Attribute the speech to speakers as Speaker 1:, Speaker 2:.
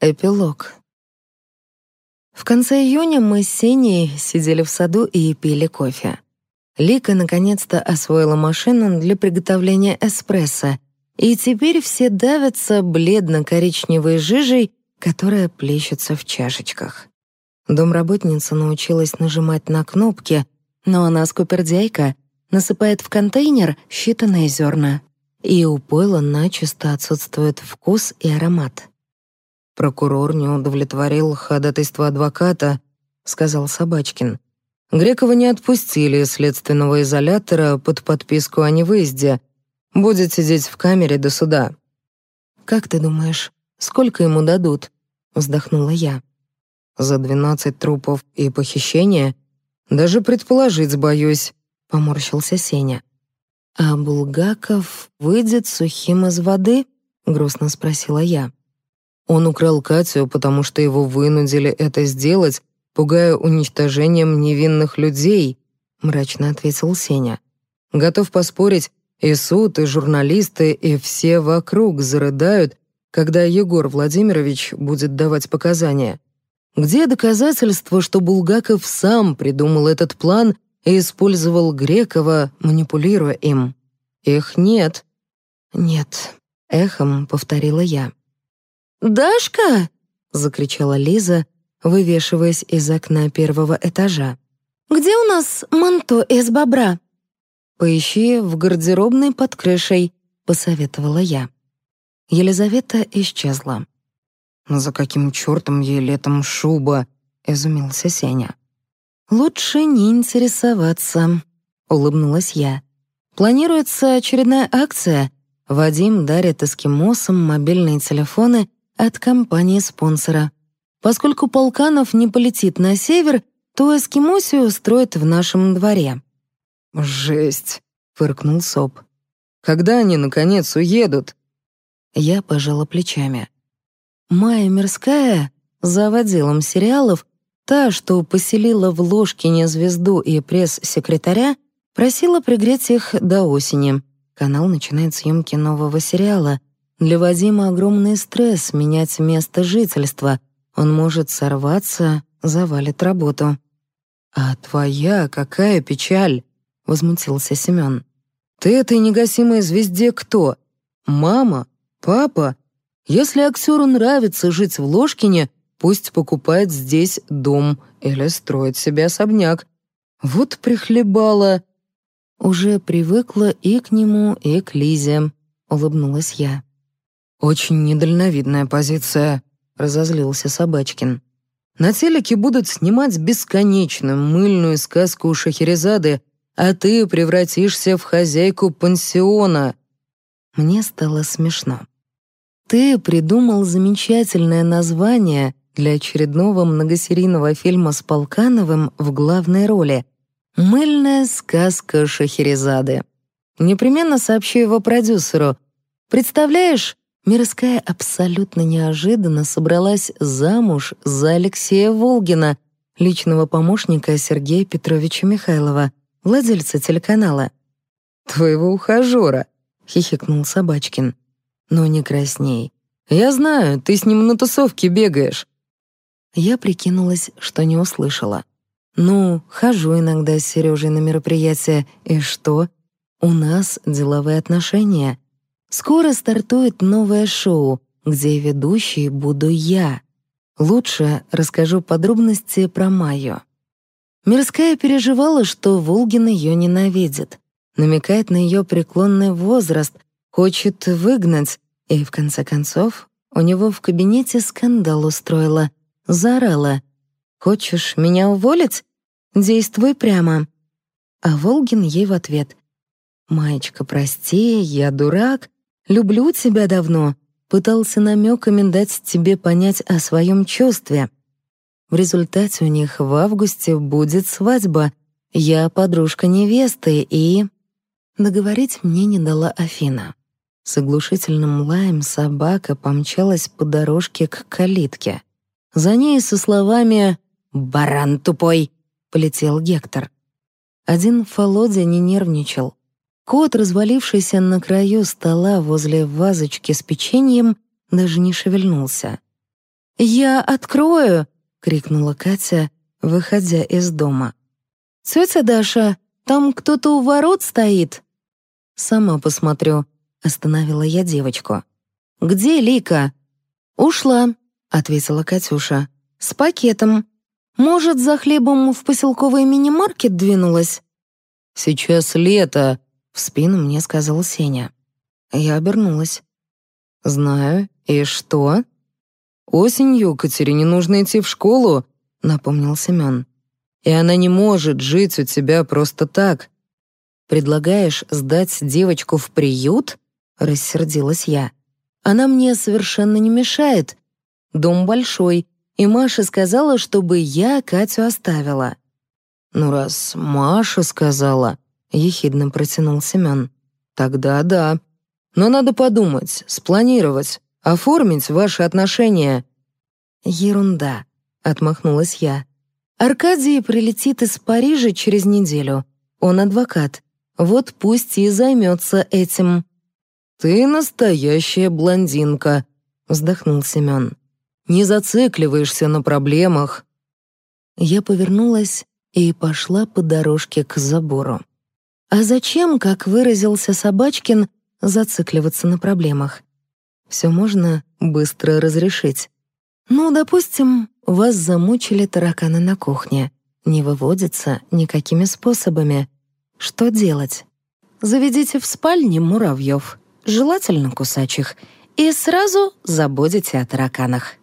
Speaker 1: Эпилог. В конце июня мы с Сеней сидели в саду и пили кофе. Лика наконец-то освоила машину для приготовления эспрессо, и теперь все давятся бледно-коричневой жижей, которая плещется в чашечках. Домработница научилась нажимать на кнопки, но она скупердяйка, насыпает в контейнер считанные зерна, и у пойла начисто отсутствует вкус и аромат.
Speaker 2: Прокурор не удовлетворил ходатайство адвоката, сказал Собачкин. Грекова не отпустили из следственного изолятора под подписку о невыезде. Будет сидеть в камере до суда.
Speaker 1: Как ты думаешь, сколько ему дадут? вздохнула я.
Speaker 2: За двенадцать трупов и похищение даже предположить боюсь, поморщился Сеня.
Speaker 1: А Булгаков выйдет сухим из воды? грустно спросила я.
Speaker 2: Он украл Катю, потому что его вынудили это сделать, пугая уничтожением невинных людей», — мрачно ответил Сеня. «Готов поспорить, и суд, и журналисты, и все вокруг зарыдают, когда Егор Владимирович будет давать показания. Где доказательства, что Булгаков сам придумал этот план и использовал Грекова, манипулируя им? Их нет».
Speaker 1: «Нет», — эхом повторила я.
Speaker 3: «Дашка!» — закричала
Speaker 1: Лиза, вывешиваясь из окна первого этажа.
Speaker 3: «Где у нас манто из бобра?»
Speaker 1: «Поищи в гардеробной под крышей», — посоветовала я. Елизавета исчезла.
Speaker 2: «За каким чертом ей летом шуба?» — изумился Сеня.
Speaker 1: «Лучше не интересоваться», — улыбнулась я. «Планируется очередная акция. Вадим дарит эскимосам мобильные телефоны от компании-спонсора. Поскольку Полканов не полетит на север, то эскимосию устроит в нашем дворе».
Speaker 2: «Жесть!» — фыркнул Соп. «Когда они, наконец, уедут?»
Speaker 1: Я пожала плечами. Майя Мирская, за отделом сериалов, та, что поселила в Ложкине звезду и пресс-секретаря, просила пригреть их до осени. Канал начинает съемки нового сериала, для Вадима огромный стресс менять место жительства. Он может сорваться, завалит работу.
Speaker 2: «А твоя какая печаль!» — возмутился Семен. «Ты этой негасимой звезде кто? Мама? Папа? Если актеру нравится жить в Ложкине, пусть покупает здесь дом или строит себе особняк. Вот прихлебала».
Speaker 1: «Уже привыкла и к нему, и к Лизе», — улыбнулась я.
Speaker 2: «Очень недальновидная позиция», — разозлился Собачкин. «На телеке будут снимать бесконечно мыльную сказку Шахерезады, а ты превратишься в хозяйку пансиона».
Speaker 1: Мне стало смешно. «Ты придумал замечательное название для очередного многосерийного фильма с Полкановым в главной роли «Мыльная сказка Шахерезады». Непременно сообщу его продюсеру. Представляешь, Мирская абсолютно неожиданно собралась замуж за Алексея Волгина, личного помощника Сергея Петровича Михайлова, владельца телеканала.
Speaker 2: «Твоего ухажера», — хихикнул Собачкин.
Speaker 1: «Ну не красней.
Speaker 2: Я знаю, ты с ним на тусовке бегаешь».
Speaker 1: Я прикинулась, что не услышала. «Ну, хожу иногда с Сережей на мероприятия, и что? У нас деловые отношения». Скоро стартует новое шоу, где ведущей буду я. Лучше расскажу подробности про Майю. Мирская переживала, что Волгин ее ненавидит, намекает на ее преклонный возраст, хочет выгнать, и в конце концов у него в кабинете скандал устроила, заорала. «Хочешь меня уволить? Действуй прямо». А Волгин ей в ответ. «Маечка, прости, я дурак, люблю тебя давно», пытался намеками дать тебе понять о своем чувстве. В результате у них в августе будет свадьба. Я подружка невесты и... Договорить мне не дала Афина. С оглушительным лаем собака помчалась по дорожке к калитке. За ней со словами «Баран тупой!» полетел Гектор. Один Фолодя не нервничал. Кот, развалившийся на краю стола возле вазочки с печеньем, даже не шевельнулся.
Speaker 3: «Я открою!» — крикнула Катя, выходя из дома. «Тетя Даша, там кто-то у ворот стоит?»
Speaker 1: «Сама посмотрю», — остановила я девочку.
Speaker 3: «Где Лика?»
Speaker 1: «Ушла», — ответила Катюша. «С пакетом. Может, за хлебом в поселковый мини-маркет двинулась?»
Speaker 2: «Сейчас лето», —
Speaker 1: в спину мне сказал Сеня. Я обернулась.
Speaker 2: «Знаю. И что?» «Осенью Катерине нужно идти в школу», — напомнил Семен. «И она не может жить у тебя просто так».
Speaker 1: «Предлагаешь сдать девочку в приют?» — рассердилась я. «Она мне совершенно не мешает. Дом большой, и Маша сказала, чтобы я Катю оставила».
Speaker 2: «Ну, раз Маша сказала», — ехидно протянул Семен, — «тогда да. Но надо подумать, спланировать, оформить ваши отношения».
Speaker 1: «Ерунда», — отмахнулась я. «Аркадий прилетит из Парижа через неделю. Он адвокат. Вот пусть и займется этим».
Speaker 2: «Ты настоящая блондинка», — вздохнул Семен. «Не зацикливаешься на проблемах».
Speaker 1: Я повернулась и пошла по дорожке к забору. А зачем, как выразился Собачкин, зацикливаться на проблемах? Все можно быстро разрешить. Ну, допустим, вас замучили тараканы на кухне. Не выводятся никакими способами. Что делать? Заведите в спальне муравьев, желательно кусачих, и сразу забудете о тараканах.